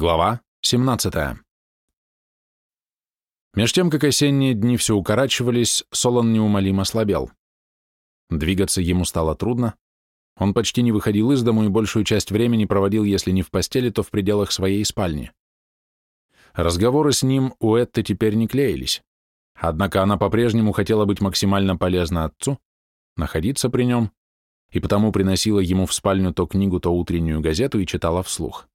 Глава 17. Меж тем, как осенние дни все укорачивались, Солон неумолимо слабел. Двигаться ему стало трудно. Он почти не выходил из дому и большую часть времени проводил, если не в постели, то в пределах своей спальни. Разговоры с ним у Этты теперь не клеились. Однако она по-прежнему хотела быть максимально полезна отцу, находиться при нем, и потому приносила ему в спальню то книгу, то утреннюю газету и читала вслух.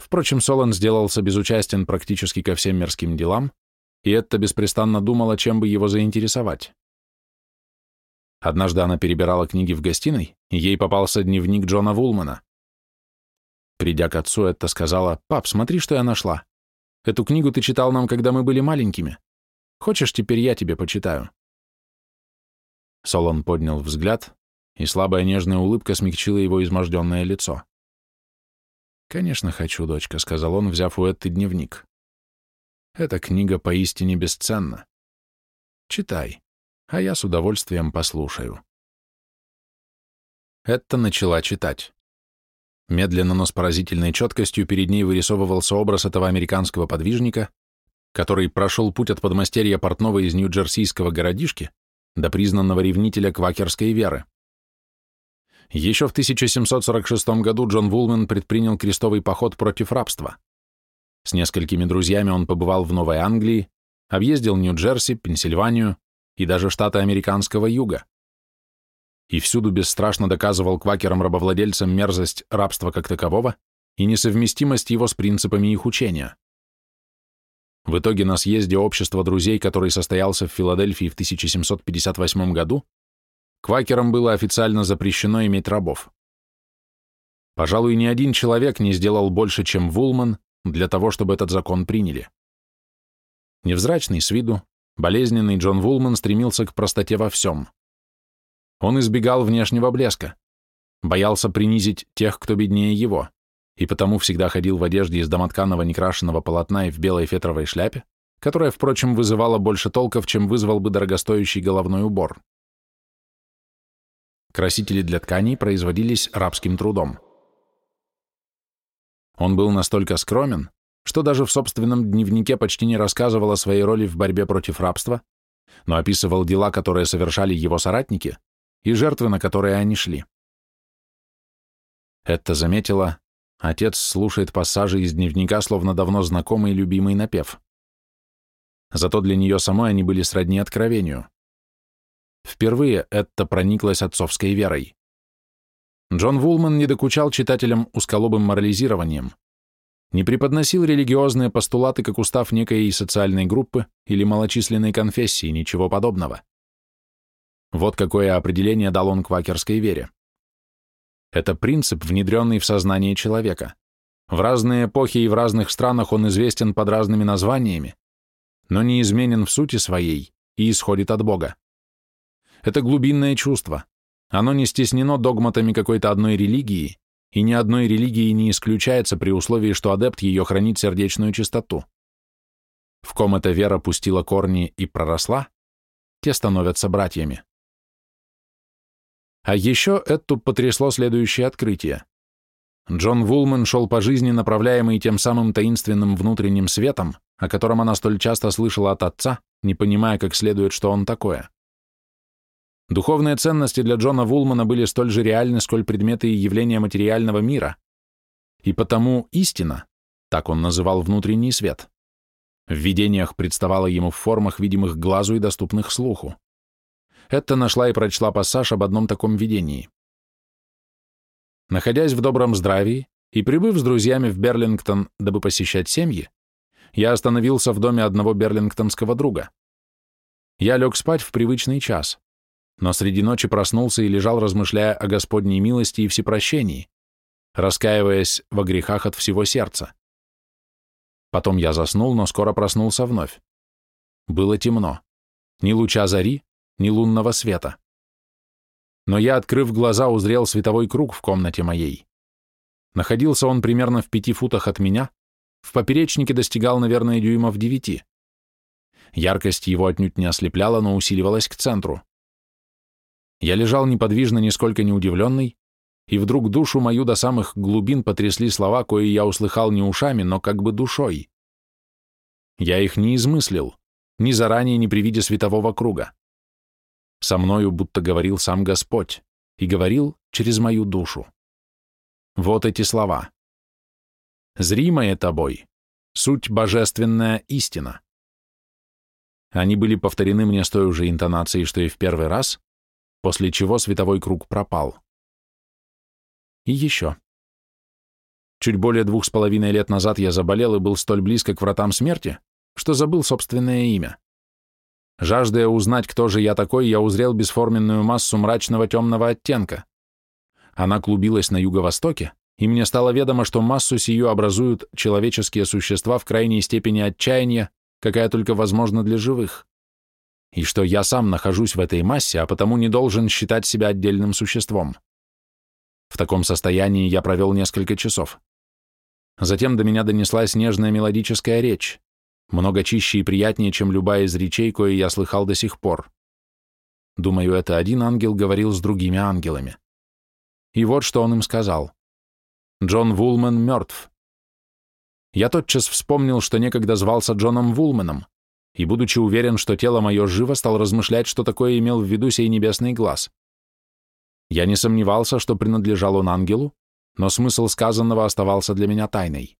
Впрочем, Солон сделался безучастен практически ко всем мирским делам, и это беспрестанно думала, чем бы его заинтересовать. Однажды она перебирала книги в гостиной, и ей попался дневник Джона Вулмана. Придя к отцу, это сказала, «Пап, смотри, что я нашла. Эту книгу ты читал нам, когда мы были маленькими. Хочешь, теперь я тебе почитаю?» Солон поднял взгляд, и слабая нежная улыбка смягчила его изможденное лицо. «Конечно хочу, дочка», — сказал он, взяв у Этты дневник. «Эта книга поистине бесценна. Читай, а я с удовольствием послушаю». Этта начала читать. Медленно, но с поразительной четкостью перед ней вырисовывался образ этого американского подвижника, который прошел путь от подмастерья портного из нью-джерсийского городишки до признанного ревнителя квакерской веры. Еще в 1746 году Джон Вулмен предпринял крестовый поход против рабства. С несколькими друзьями он побывал в Новой Англии, объездил Нью-Джерси, Пенсильванию и даже штаты американского юга. И всюду бесстрашно доказывал квакерам-рабовладельцам мерзость рабства как такового и несовместимость его с принципами их учения. В итоге на съезде общества друзей, который состоялся в Филадельфии в 1758 году, Квакерам было официально запрещено иметь рабов. Пожалуй, ни один человек не сделал больше, чем Вулман, для того, чтобы этот закон приняли. Невзрачный с виду, болезненный Джон Вулман стремился к простоте во всем. Он избегал внешнего блеска, боялся принизить тех, кто беднее его, и потому всегда ходил в одежде из домотканого некрашенного полотна и в белой фетровой шляпе, которая, впрочем, вызывала больше толков, чем вызвал бы дорогостоящий головной убор. Красители для тканей производились рабским трудом. Он был настолько скромен, что даже в собственном дневнике почти не рассказывал о своей роли в борьбе против рабства, но описывал дела, которые совершали его соратники, и жертвы, на которые они шли. Это заметила, отец слушает пассажи из дневника, словно давно знакомый и любимый напев. Зато для нее самой они были сродни откровению. Впервые это прониклось отцовской верой. Джон Вулман не докучал читателям усколобым морализированием, не преподносил религиозные постулаты как устав некой социальной группы или малочисленной конфессии, ничего подобного. Вот какое определение дал он квакерской вере. Это принцип, внедренный в сознание человека. В разные эпохи и в разных странах он известен под разными названиями, но не изменен в сути своей и исходит от Бога. Это глубинное чувство. Оно не стеснено догматами какой-то одной религии, и ни одной религии не исключается при условии, что адепт ее хранит сердечную чистоту. В ком эта вера пустила корни и проросла, те становятся братьями. А еще Эту потрясло следующее открытие. Джон Вулман шел по жизни, направляемый тем самым таинственным внутренним светом, о котором она столь часто слышала от отца, не понимая как следует, что он такое. Духовные ценности для Джона Вулмана были столь же реальны, сколь предметы и явления материального мира. И потому истина, так он называл внутренний свет, в видениях представала ему в формах, видимых глазу и доступных слуху. Это нашла и прочла пассаж об одном таком видении. Находясь в добром здравии и прибыв с друзьями в Берлингтон, дабы посещать семьи, я остановился в доме одного берлингтонского друга. Я лег спать в привычный час но среди ночи проснулся и лежал, размышляя о Господней милости и всепрощении, раскаиваясь во грехах от всего сердца. Потом я заснул, но скоро проснулся вновь. Было темно. Ни луча зари, ни лунного света. Но я, открыв глаза, узрел световой круг в комнате моей. Находился он примерно в пяти футах от меня, в поперечнике достигал, наверное, дюймов девяти. Яркость его отнюдь не ослепляла, но усиливалась к центру. Я лежал неподвижно, нисколько не удивленный, и вдруг душу мою до самых глубин потрясли слова, кои я услыхал не ушами, но как бы душой. Я их не измыслил, ни заранее, ни при виде светового круга. Со мною будто говорил сам Господь, и говорил через мою душу. Вот эти слова. «Зримое тобой, суть божественная истина». Они были повторены мне с той же интонацией, что и в первый раз, после чего световой круг пропал. И еще. Чуть более двух с половиной лет назад я заболел и был столь близко к вратам смерти, что забыл собственное имя. Жаждая узнать, кто же я такой, я узрел бесформенную массу мрачного темного оттенка. Она клубилась на юго-востоке, и мне стало ведомо, что массу сию образуют человеческие существа в крайней степени отчаяния, какая только возможна для живых, и что я сам нахожусь в этой массе, а потому не должен считать себя отдельным существом. В таком состоянии я провел несколько часов. Затем до меня донеслась нежная мелодическая речь, много чище и приятнее, чем любая из речей, кое я слыхал до сих пор. Думаю, это один ангел говорил с другими ангелами. И вот что он им сказал. Джон Вулман мертв. Я тотчас вспомнил, что некогда звался Джоном Вулманом, и, будучи уверен, что тело мое живо, стал размышлять, что такое имел в виду сей небесный глаз. Я не сомневался, что принадлежал он ангелу, но смысл сказанного оставался для меня тайной.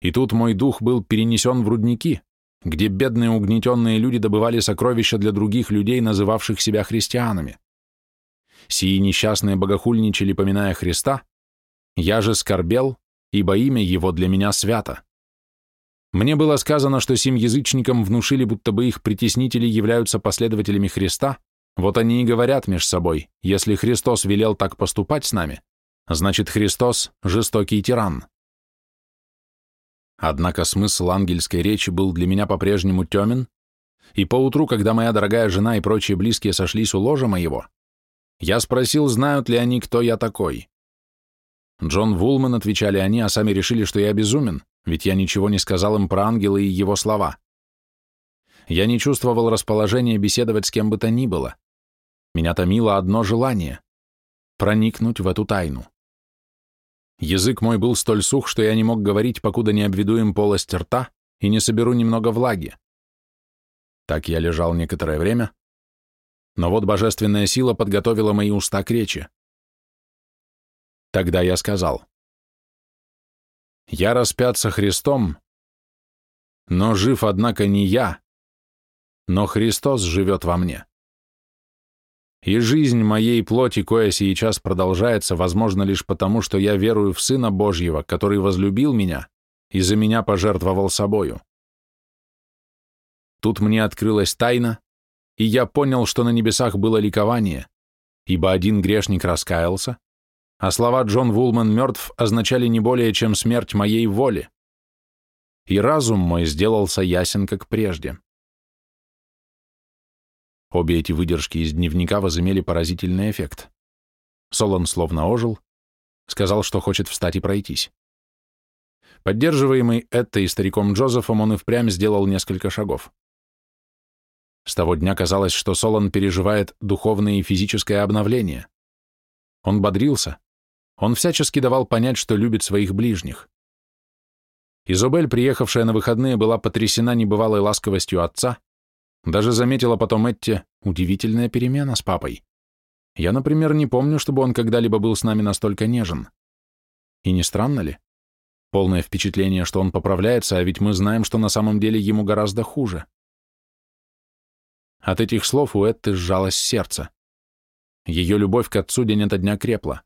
И тут мой дух был перенесен в рудники, где бедные угнетенные люди добывали сокровища для других людей, называвших себя христианами. Сии несчастные богохульничали, поминая Христа, я же скорбел, ибо имя его для меня свято. Мне было сказано, что сим язычникам внушили, будто бы их притеснители являются последователями Христа, вот они и говорят меж собой, если Христос велел так поступать с нами, значит Христос – жестокий тиран. Однако смысл ангельской речи был для меня по-прежнему темен, и поутру, когда моя дорогая жена и прочие близкие сошлись у ложа моего, я спросил, знают ли они, кто я такой. Джон Вулман, отвечали они, а сами решили, что я безумен, ведь я ничего не сказал им про ангела и его слова. Я не чувствовал расположения беседовать с кем бы то ни было. Меня томило одно желание — проникнуть в эту тайну. Язык мой был столь сух, что я не мог говорить, покуда не обведу им полость рта и не соберу немного влаги. Так я лежал некоторое время, но вот божественная сила подготовила мои уста к речи. Тогда я сказал, «Я распят со Христом, но жив, однако, не я, но Христос живет во мне. И жизнь моей плоти, кое сейчас продолжается, возможно лишь потому, что я верую в Сына Божьего, который возлюбил меня и за меня пожертвовал собою. Тут мне открылась тайна, и я понял, что на небесах было ликование, ибо один грешник раскаялся, а слова «Джон Вулман мертв» означали не более, чем смерть моей воли. И разум мой сделался ясен, как прежде. Обе эти выдержки из дневника возымели поразительный эффект. Солон словно ожил, сказал, что хочет встать и пройтись. Поддерживаемый это и стариком Джозефом, он и впрямь сделал несколько шагов. С того дня казалось, что Солон переживает духовное и физическое обновление. Он бодрился, он всячески давал понять, что любит своих ближних. Изобель, приехавшая на выходные, была потрясена небывалой ласковостью отца, даже заметила потом Этти удивительная перемена с папой. Я, например, не помню, чтобы он когда-либо был с нами настолько нежен. И не странно ли? Полное впечатление, что он поправляется, а ведь мы знаем, что на самом деле ему гораздо хуже. От этих слов у Этты сжалось сердце. Ее любовь к отцу день ото дня крепла.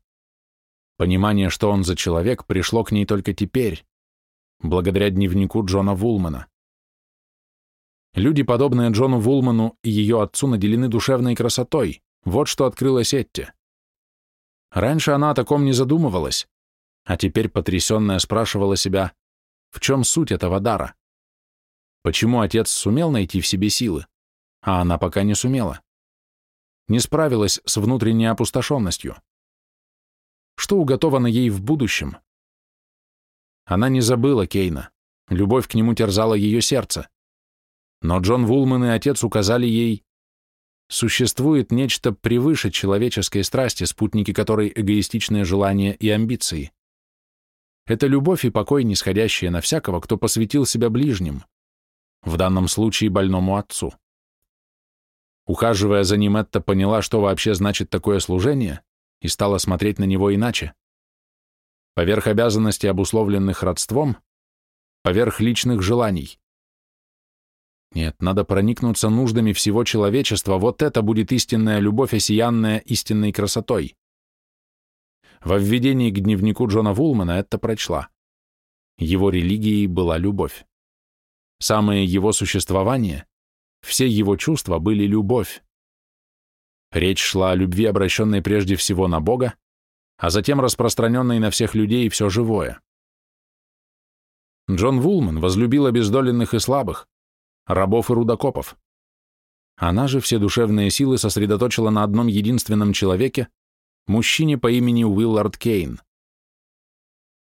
Понимание, что он за человек, пришло к ней только теперь, благодаря дневнику Джона Вулмана. Люди, подобные Джону Вулману и ее отцу, наделены душевной красотой. Вот что открылось Этте. Раньше она о таком не задумывалась, а теперь потрясенная спрашивала себя, в чем суть этого дара? Почему отец сумел найти в себе силы, а она пока не сумела? Не справилась с внутренней опустошенностью. Что уготовано ей в будущем? Она не забыла Кейна. Любовь к нему терзала ее сердце. Но Джон Вулман и отец указали ей существует нечто превыше человеческой страсти, спутники которой эгоистичные желания и амбиции. Это любовь и покой, нисходящие на всякого, кто посвятил себя ближним, в данном случае больному отцу. Ухаживая за ним, Этта поняла, что вообще значит такое служение, и стала смотреть на него иначе. Поверх обязанностей, обусловленных родством, поверх личных желаний. Нет, надо проникнуться нуждами всего человечества, вот это будет истинная любовь, осиянная истинной красотой. Во введении к дневнику Джона Вулмана это прочла. Его религией была любовь. Самое его существование, все его чувства были любовь. Речь шла о любви, обращенной прежде всего на Бога, а затем распространенной на всех людей и все живое. Джон Вулман возлюбил обездоленных и слабых, рабов и рудокопов. Она же все душевные силы сосредоточила на одном единственном человеке, мужчине по имени Уиллард Кейн.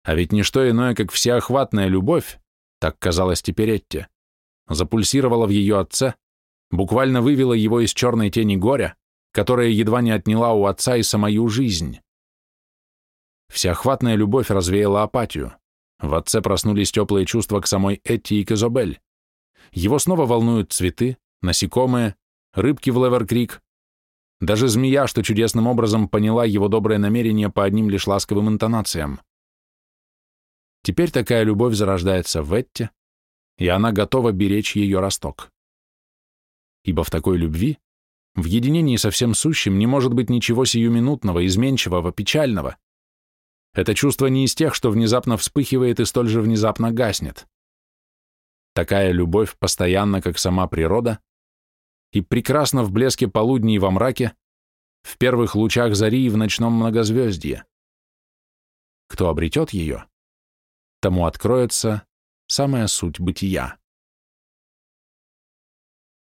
А ведь не что иное, как всеохватная любовь, так казалось теперь Этте, запульсировала в ее отце, буквально вывела его из черной тени горя, которая едва не отняла у отца и самую жизнь. Всеохватная любовь развеяла апатию. В отце проснулись теплые чувства к самой Этти и к. Его снова волнуют цветы, насекомые, рыбки в Леверкрик, даже змея, что чудесным образом поняла его доброе намерение по одним лишь ласковым интонациям. Теперь такая любовь зарождается в Этте, и она готова беречь ее росток. Ибо в такой любви, в единении со всем сущим, не может быть ничего сиюминутного, изменчивого, печального. Это чувство не из тех, что внезапно вспыхивает и столь же внезапно гаснет. Такая любовь постоянно, как сама природа, и прекрасно в блеске полудня и во мраке, в первых лучах зари и в ночном многозвездье. Кто обретет ее, тому откроется самая суть бытия.